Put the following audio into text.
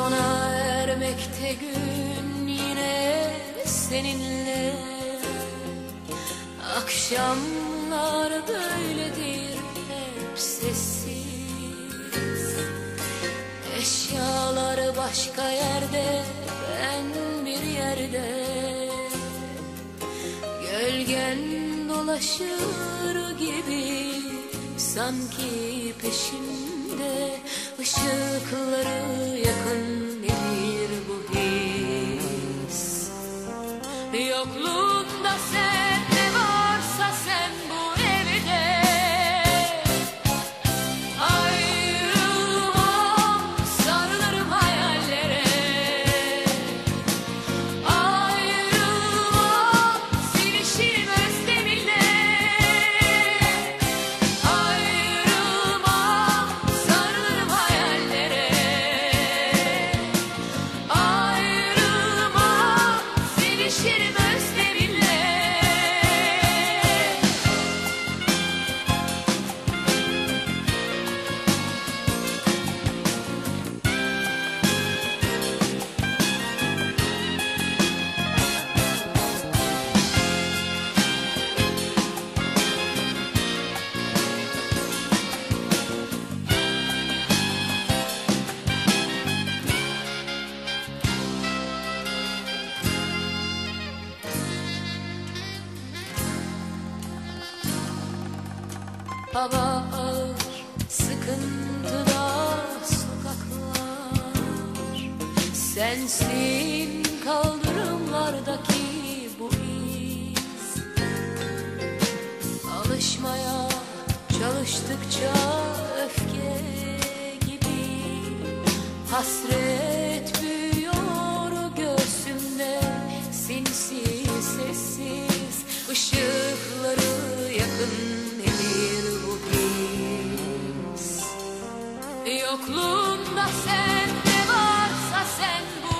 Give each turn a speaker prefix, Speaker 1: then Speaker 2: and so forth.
Speaker 1: Sona ermekte gün yine seninle. Akşamlar böyledir hep sessiz. Eşyalar başka yerde ben bir yerde. Gölgen dolaşır gibi sanki peşimde. Işıkları Yokluğunda sen Hava ağır, sıkıntıda sokaklar. Sensin kaldırımlardaki bu iz. Alışmaya çalıştıkça öfke gibi. Hasret büyüyor göğsümde Sinsi sessiz. Işıkları Yokluğunda sen ne varsa sen bu